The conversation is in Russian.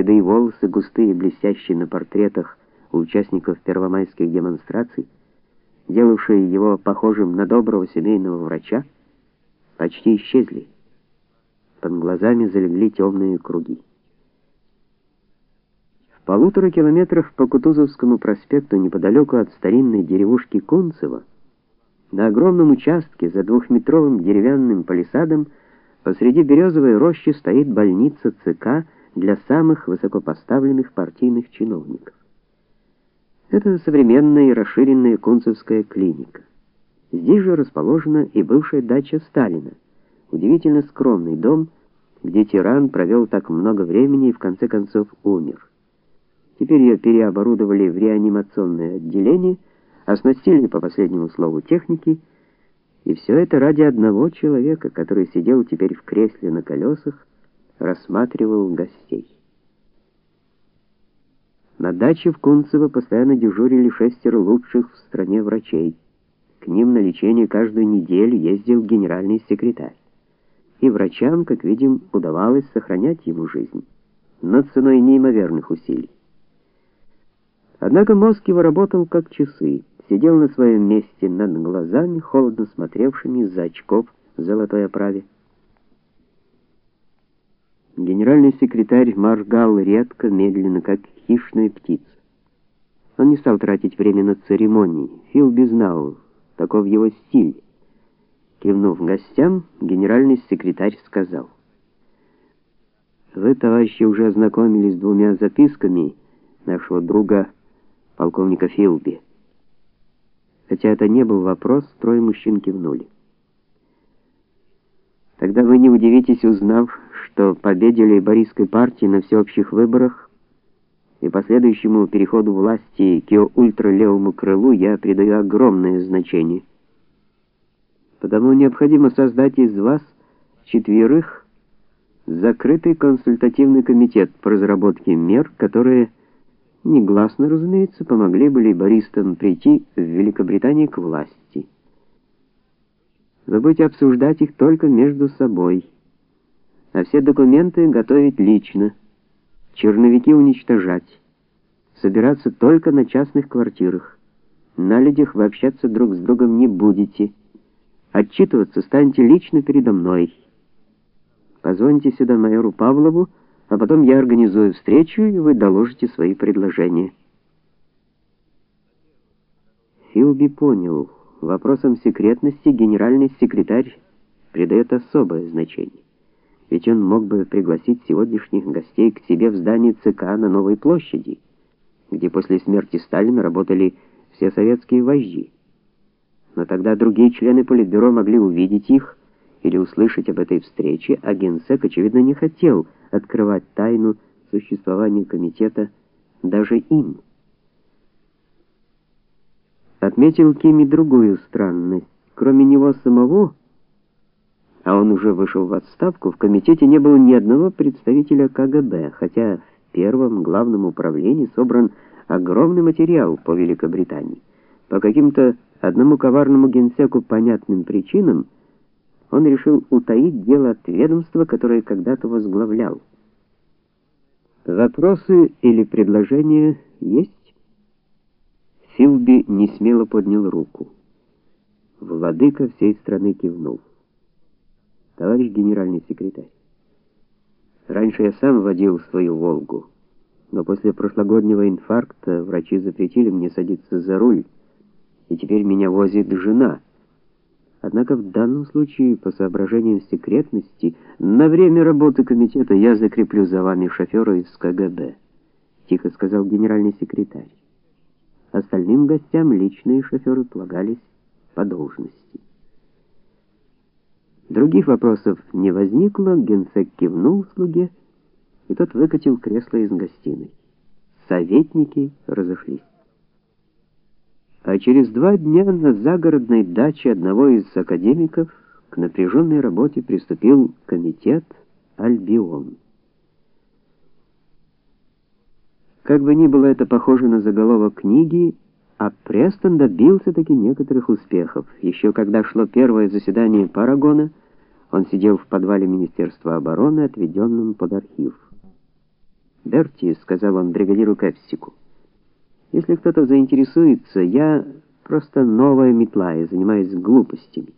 седые волосы, густые, блестящие на портретах у участников первомайских демонстраций, делавшие его похожим на доброго семейного врача, почти исчезли. Под глазами залегли темные круги. В полутора километрах по Кутузовскому проспекту неподалеку от старинной деревушки Кунцево на огромном участке за двухметровым деревянным палисадом посреди березовой рощи стоит больница ЦК для самых высокопоставленных партийных чиновников. Это современная и расширенная Кунцевская клиника. Здесь же расположена и бывшая дача Сталина, удивительно скромный дом, где тиран провел так много времени и в конце концов умер. Теперь ее переоборудовали в реанимационное отделение, оснастили по последнему слову техники, и все это ради одного человека, который сидел теперь в кресле на колесах, рассматривал гостей. На даче в Кунцево постоянно дежурили шестеро лучших в стране врачей. К ним на лечение каждую неделю ездил генеральный секретарь. И врачам, как видим, удавалось сохранять ему жизнь, но ценой неимоверных усилий. Однако мозг его работал как часы, сидел на своем месте над глазами, холодно смотревшими из-за очков в золотой оправе. Генеральный секретарь моргал редко, медленно, как хищная птица. Он не стал тратить время на церемонии. Филби знал, таков его стиль. Кивнув гостям, генеральный секретарь сказал: "Вы, товарищи, уже ознакомились с двумя записками нашего друга полковника Филби. Хотя это не был вопрос, трое мужчин кивнули. Тогда вы не удивитесь, узнав, что победе лейбористской партии на всеобщих выборах и последующему переходу власти к ее ультралевому крылу я придаю огромное значение. Потому необходимо создать из вас четверых закрытый консультативный комитет по разработке мер, которые негласно, разумеется, помогли бы лейбористам прийти в Великобритании к власти. Вы будете обсуждать их только между собой, а все документы готовить лично, черновики уничтожать, собираться только на частных квартирах. На людях вы общаться друг с другом не будете. Отчитываться станете лично передо мной. Позвоните сюда майору Павлову, а потом я организую встречу, и вы доложите свои предложения. Филби понял, вопросам секретности генеральный секретарь придает особое значение. Ведь он мог бы пригласить сегодняшних гостей к себе в здание ЦК на Новой площади, где после смерти Сталина работали все советские вожди. Но тогда другие члены политбюро могли увидеть их или услышать об этой встрече, а генсек очевидно не хотел открывать тайну существования комитета даже им. Отметил Кими другую странность. Кроме него самого, а он уже вышел в отставку, в комитете не было ни одного представителя КГБ, хотя в первом главном управлении собран огромный материал по Великобритании. По каким-то одному коварному генсеку понятным причинам он решил утаить дело от ведомства, которое когда-то возглавлял. Вопросы или предложения есть? Филби не смело поднял руку. Владыка всей страны кивнул. Товарищ генеральный секретарь. Раньше я сам водил свою Волгу, но после прошлогоднего инфаркта врачи запретили мне садиться за руль, и теперь меня возит жена. Однако в данном случае, по соображениям секретности, на время работы комитета я закреплю за вами шофера из КГБ, тихо сказал генеральный секретарь. Остальным гостям личные шоферы полагались по должности. Других вопросов не возникло, генсек кивнул слуге, и тот выкатил кресло из гостиной. Советники разошлись. А через два дня на загородной даче одного из академиков к напряженной работе приступил комитет Альбион. Как бы ни было это похоже на заголовок книги, а Престон добился таки некоторых успехов. Еще когда шло первое заседание Парагона, он сидел в подвале Министерства обороны, отведенном под архив. "Берти", сказал он бригадиру Кэпсику. "Если кто-то заинтересуется, я просто новая метла и занимаюсь глупостями.